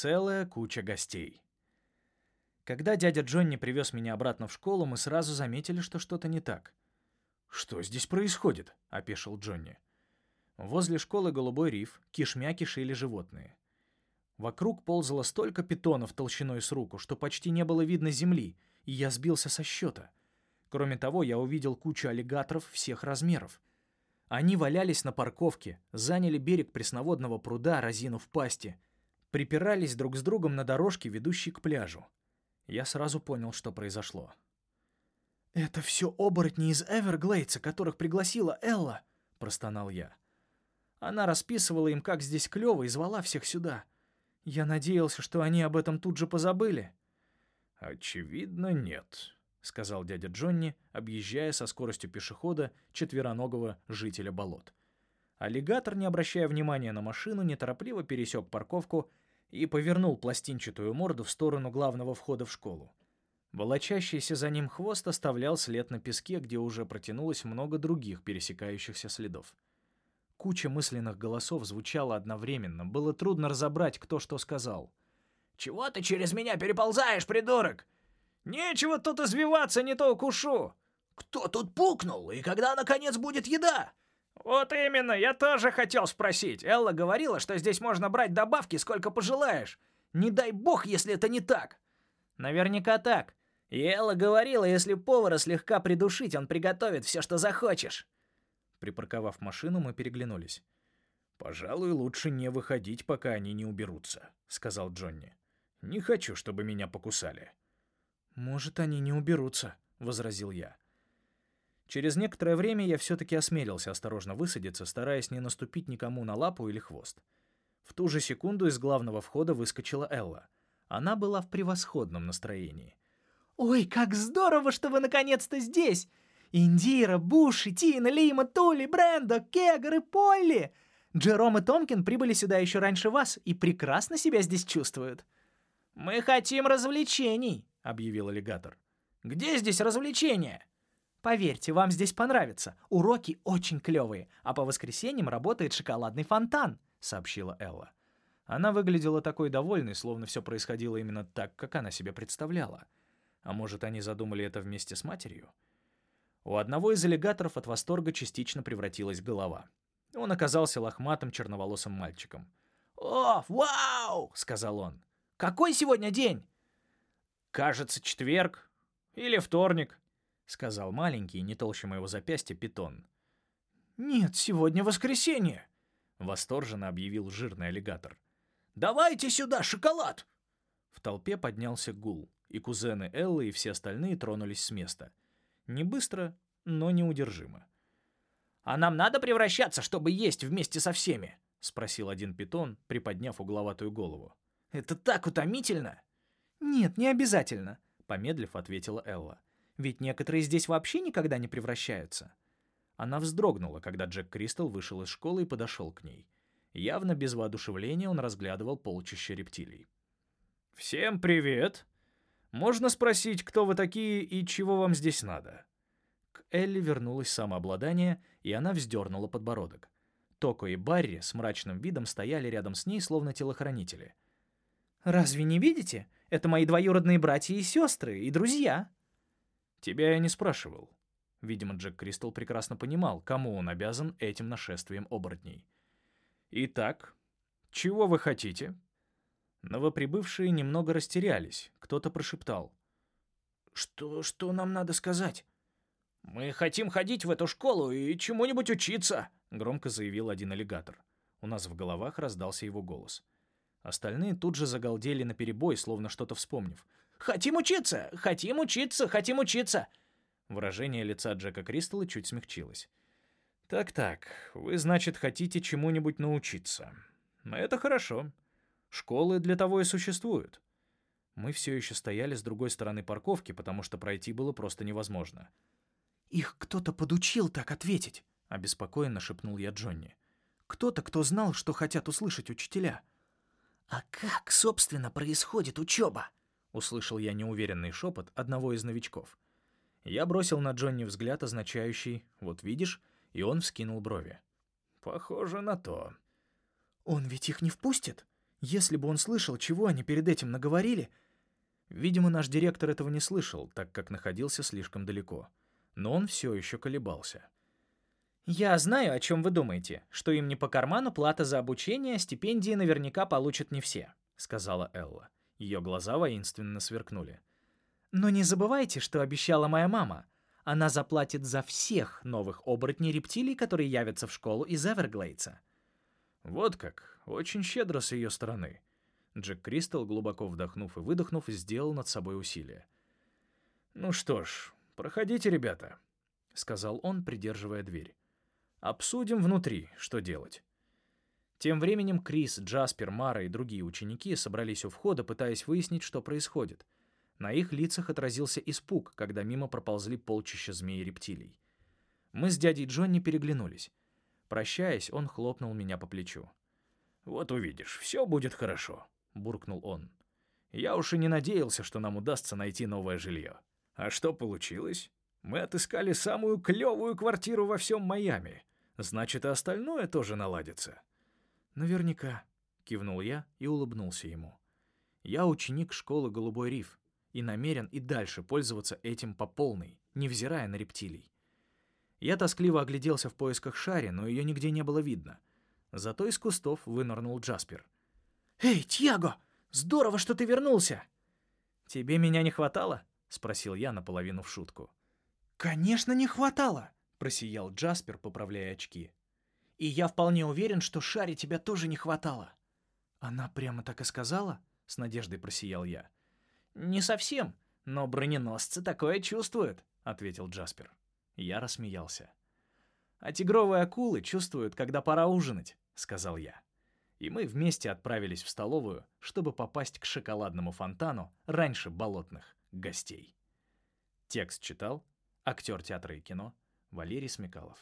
целая куча гостей. Когда дядя Джонни привез меня обратно в школу, мы сразу заметили, что что-то не так. «Что здесь происходит?» — опешил Джонни. Возле школы «Голубой риф» кишмя кишили животные. Вокруг ползало столько питонов толщиной с руку, что почти не было видно земли, и я сбился со счета. Кроме того, я увидел кучу аллигаторов всех размеров. Они валялись на парковке, заняли берег пресноводного пруда, разинув пасти, припирались друг с другом на дорожке, ведущей к пляжу. Я сразу понял, что произошло. «Это все оборотни из Эверглейдса, которых пригласила Элла», — простонал я. Она расписывала им, как здесь клёво, и звала всех сюда. Я надеялся, что они об этом тут же позабыли. «Очевидно, нет», — сказал дядя Джонни, объезжая со скоростью пешехода четвероногого жителя болот. Аллигатор, не обращая внимания на машину, неторопливо пересек парковку и повернул пластинчатую морду в сторону главного входа в школу. Волочащийся за ним хвост оставлял след на песке, где уже протянулось много других пересекающихся следов. Куча мысленных голосов звучала одновременно, было трудно разобрать, кто что сказал. «Чего ты через меня переползаешь, придурок? Нечего тут извиваться, не то укушу! Кто тут пукнул, и когда, наконец, будет еда?» «Вот именно, я тоже хотел спросить. Элла говорила, что здесь можно брать добавки, сколько пожелаешь. Не дай бог, если это не так». «Наверняка так. И Элла говорила, если повара слегка придушить, он приготовит все, что захочешь». Припарковав машину, мы переглянулись. «Пожалуй, лучше не выходить, пока они не уберутся», — сказал Джонни. «Не хочу, чтобы меня покусали». «Может, они не уберутся», — возразил я. Через некоторое время я все-таки осмелился осторожно высадиться, стараясь не наступить никому на лапу или хвост. В ту же секунду из главного входа выскочила Элла. Она была в превосходном настроении. «Ой, как здорово, что вы наконец-то здесь! Индира, Буши, Тина, Лима, Тули, Брендо, Кегар и Полли! Джером и Томкин прибыли сюда еще раньше вас и прекрасно себя здесь чувствуют». «Мы хотим развлечений», — объявил аллигатор. «Где здесь развлечения?» «Поверьте, вам здесь понравится. Уроки очень клевые, а по воскресеньям работает шоколадный фонтан», — сообщила Элла. Она выглядела такой довольной, словно все происходило именно так, как она себе представляла. А может, они задумали это вместе с матерью? У одного из аллигаторов от восторга частично превратилась голова. Он оказался лохматым черноволосым мальчиком. «О, вау!» — сказал он. «Какой сегодня день?» «Кажется, четверг. Или вторник», — сказал маленький, не толще моего запястья, питон. «Нет, сегодня воскресенье», — восторженно объявил жирный аллигатор. «Давайте сюда шоколад!» В толпе поднялся гул, и кузены Эллы и все остальные тронулись с места. Не быстро, но неудержимо. «А нам надо превращаться, чтобы есть вместе со всеми?» — спросил один питон, приподняв угловатую голову. «Это так утомительно!» «Нет, не обязательно», — помедлив ответила Элла. «Ведь некоторые здесь вообще никогда не превращаются». Она вздрогнула, когда Джек Кристал вышел из школы и подошел к ней. Явно без воодушевления он разглядывал полчища рептилий. «Всем привет!» Можно спросить, кто вы такие и чего вам здесь надо?» К Элли вернулось самообладание, и она вздернула подбородок. Токо и Барри с мрачным видом стояли рядом с ней, словно телохранители. «Разве не видите? Это мои двоюродные братья и сестры, и друзья». «Тебя я не спрашивал». Видимо, Джек Кристал прекрасно понимал, кому он обязан этим нашествием оборотней. «Итак, чего вы хотите?» Новоприбывшие немного растерялись. Кто-то прошептал. «Что, что нам надо сказать?» «Мы хотим ходить в эту школу и чему-нибудь учиться», — громко заявил один аллигатор. У нас в головах раздался его голос. Остальные тут же загалдели наперебой, словно что-то вспомнив. «Хотим учиться! Хотим учиться! Хотим учиться!» Выражение лица Джека Кристалла чуть смягчилось. «Так-так, вы, значит, хотите чему-нибудь научиться. Это хорошо. Школы для того и существуют. Мы все еще стояли с другой стороны парковки, потому что пройти было просто невозможно. «Их кто-то подучил так ответить», — обеспокоенно шепнул я Джонни. «Кто-то, кто знал, что хотят услышать учителя». «А как, собственно, происходит учеба?» — услышал я неуверенный шепот одного из новичков. Я бросил на Джонни взгляд, означающий «вот видишь», и он вскинул брови. «Похоже на то». «Он ведь их не впустит?» Если бы он слышал, чего они перед этим наговорили... Видимо, наш директор этого не слышал, так как находился слишком далеко. Но он все еще колебался. «Я знаю, о чем вы думаете, что им не по карману плата за обучение, стипендии наверняка получат не все», — сказала Элла. Ее глаза воинственно сверкнули. «Но не забывайте, что обещала моя мама. Она заплатит за всех новых оборотней-рептилий, которые явятся в школу из Эверглейдса». «Вот как. Очень щедро с ее стороны». Джек Кристал, глубоко вдохнув и выдохнув, сделал над собой усилие. «Ну что ж, проходите, ребята», — сказал он, придерживая дверь. «Обсудим внутри, что делать». Тем временем Крис, Джаспер, Мара и другие ученики собрались у входа, пытаясь выяснить, что происходит. На их лицах отразился испуг, когда мимо проползли полчища змей и рептилий. Мы с дядей Джонни переглянулись. Прощаясь, он хлопнул меня по плечу. «Вот увидишь, все будет хорошо», — буркнул он. «Я уж и не надеялся, что нам удастся найти новое жилье. А что получилось? Мы отыскали самую клевую квартиру во всем Майами. Значит, и остальное тоже наладится». «Наверняка», — кивнул я и улыбнулся ему. «Я ученик школы «Голубой риф» и намерен и дальше пользоваться этим по полной, невзирая на рептилий. Я тоскливо огляделся в поисках Шари, но ее нигде не было видно. Зато из кустов вынырнул Джаспер. «Эй, Тьяго! Здорово, что ты вернулся!» «Тебе меня не хватало?» — спросил я наполовину в шутку. «Конечно, не хватало!» — просиял Джаспер, поправляя очки. «И я вполне уверен, что Шаре тебя тоже не хватало». «Она прямо так и сказала?» — с надеждой просиял я. «Не совсем, но броненосцы такое чувствуют», — ответил Джаспер. Я рассмеялся. «А тигровые акулы чувствуют, когда пора ужинать», — сказал я. И мы вместе отправились в столовую, чтобы попасть к шоколадному фонтану раньше болотных гостей. Текст читал актер театра и кино Валерий Смекалов.